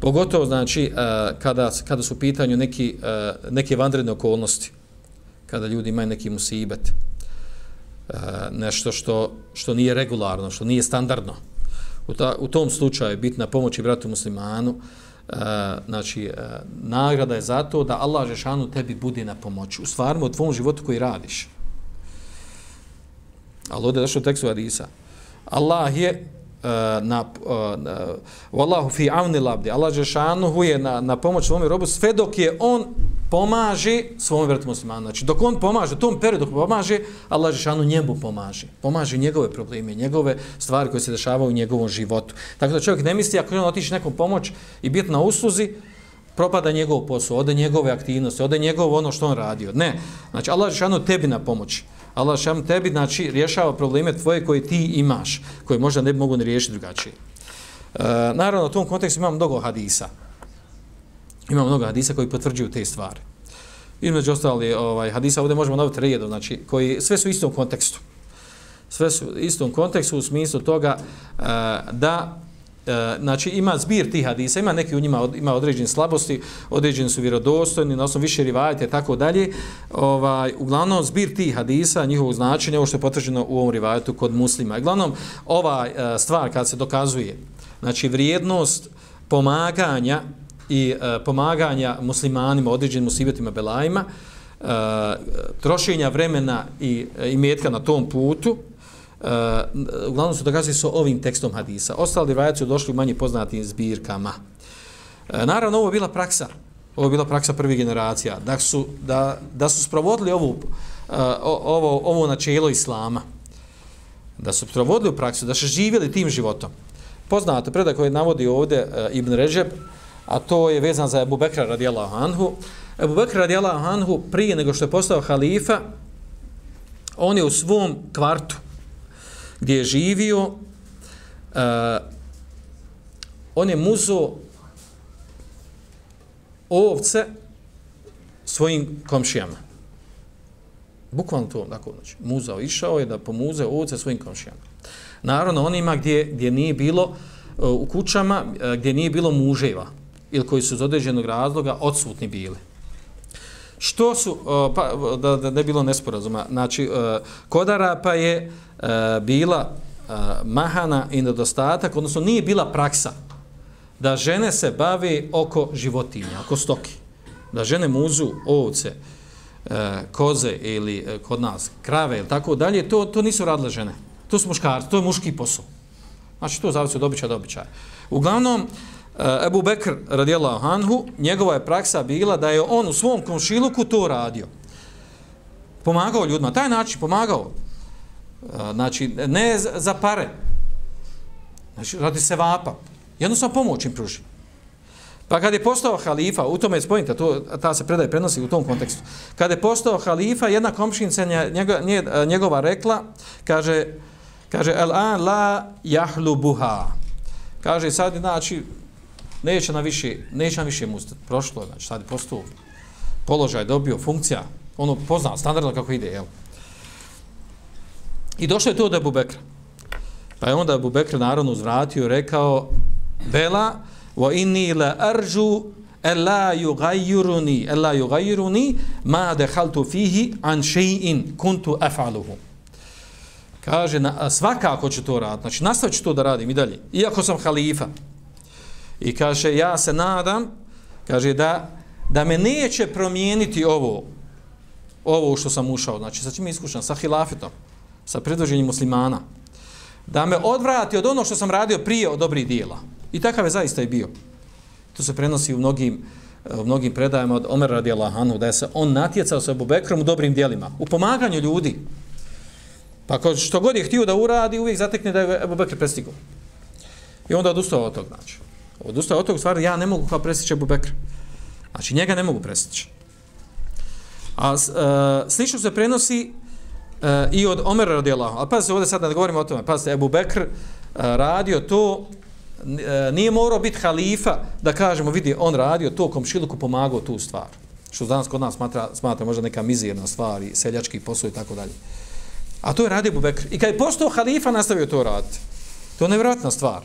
Pogotovo, znači, e, kada, kada su u pitanju neki, e, neke vanredne okolnosti, kada ljudi imaju neki musibet, e, nešto što, što nije regularno, što nije standardno. U, ta, u tom slučaju bitna pomoć bratu muslimanu, znači, nagrada je zato da Allah Žešanu tebi bude na pomoći, U stvarima, u tvom životu koji radiš. Ali ovdje je došlo u tekstu Adisa. Allah je uh, na eh, wallahu fi auni labdi Allah džeshanu je na, na pomoć svom robu sve dok je on pomaže svom vrtu muslimanu znači dok on pomaže tom periodu dok pomaže Allah džeshanu njemu pomaže pomaže njegove probleme njegove stvari koje se dešavaju u njegovom životu tako da čovjek ne misli ako on otiče nekom pomoć i biti na usluzi propada njegov posao, ode njegove aktivnosti, ode njegovo ono što on radio. Ne. Znači, Allah je tebi na pomoći. Allah šam tebi znači rješava probleme tvoje koje ti imaš, koje možda ne mogu ne riješiti drugačije. E, naravno, u tom kontekstu imamo mnogo hadisa. Imamo mnogo hadisa koji potvrđuju te stvari. Između ostali ovaj, hadisa ovdje možemo naviti redu, znači, koji sve su u istom kontekstu. Sve su u istom kontekstu u smislu toga e, da E, znači ima zbir tih hadisa, ima neki u njima od, ima određene slabosti, određeni su vjerodostojni, na osnovu više rivajata i tako dalje. Ovaj, uglavnom, zbir tih hadisa, njihovo značenje, ovo što je potvrđeno u ovom rivajatu kod muslima. I uglavnom, ova e, stvar kad se dokazuje, znači vrijednost pomaganja i e, pomaganja muslimanima, određenim musibetima belajima, e, trošenja vremena i, e, i metka na tom putu, Uh, uglavnom su dokazali su ovim tekstom hadisa. Ostali rivajaci su došli u manje poznatim zbirkama. Uh, naravno, ovo je bila praksa. Ovo je bila praksa prvih generacija. Da su, da, da su sprovodili ovu, uh, ovo, ovo načelo islama. Da su sprovodili u praksu, da su živjeli tim životom. Poznate predak koji navodi ovdje uh, Ibn Ređeb, a to je vezan za Ebu Bekra radijallahu anhu. Ebu Bekra radijallahu anhu prije nego što je postao halifa, on je u svom kvartu, gdje je živio, uh, on je muzo ovce svojim komšijama. Bukvalno to, dakle, znači, muzao išao je da pomuze ovce svojim komšijama. Naravno, onima gdje, gdje nije bilo uh, u kućama, uh, gdje nije bilo muževa, ili koji su iz određenog razloga odsutni bili. Što su, pa, da, da ne bilo nesporazuma, znači, uh, kodara pa je e, bila e, mahana i nedostatak, odnosno nije bila praksa da žene se bave oko životinja, oko stoki. Da žene muzu ovce, e, koze ili kod nas krave ili tako dalje, to, to nisu radile žene. To su muškarci, to je muški posao. Znači, to zavisi od običaja do običaja. Uglavnom, uh, Eh, Ebu Bekr radijallahu anhu, njegova je praksa bila da je on u svom komšiluku to radio. Pomagao ljudima, taj način pomagao. Eh, znači, ne za pare. Znači, radi se vapa. Jednostavno pomoć im pruži. Pa kad je postao halifa, u tome je spojnita, to, ta se predaj prenosi u tom kontekstu. Kad je postao halifa, jedna komšinica njegova, eh, njegova rekla, kaže, kaže, el an la jahlu buha. Kaže, sad, znači, neće na više, neće na više mustati. Prošlo je, znači sad je postao položaj, dobio funkcija, ono poznao, standardno kako ide, jel? I došlo je to od Ebu Bekra. Pa je onda Ebu Bekra naravno uzvratio i rekao Bela, wa inni la arju alla yughayyiruni alla yughayyiruni ma dakhaltu fihi an shay'in kuntu af'aluhu kaže na, svakako ću to raditi znači nastavit to da radim i dalje iako sam halifa I kaže, ja se nadam, kaže, da, da me neće promijeniti ovo, ovo što sam ušao, znači sa čim iskušan, sa hilafetom, sa predvođenjem muslimana, da me odvrati od ono što sam radio prije od dobrih dijela. I takav je zaista i bio. To se prenosi u mnogim, u mnogim predajama od Omer radi Allahanu, da je se on natjecao sa Bubekrom u dobrim dijelima, u pomaganju ljudi. Pa što god je htio da uradi, uvijek zatekne da je Bubekr prestigao. I onda odustao od tog znači Odustaje od tog stvari, ja ne mogu kao presjeći Abu Bekra. Znači, njega ne mogu presjeći. A e, slično se prenosi e, i od Omera radijalahu. Ali pazite, ovdje sad ne govorimo o tome. Pazite, Abu Bekr e, radio to, e, nije morao biti halifa da kažemo, vidi, on radio to, komšiluku pomagao tu stvar. Što danas kod nas smatra, smatra možda neka mizirna stvar i seljački posao i tako dalje. A to je radio Abu Bekr. I kad je postao halifa, nastavio to raditi. To je nevjerojatna stvar.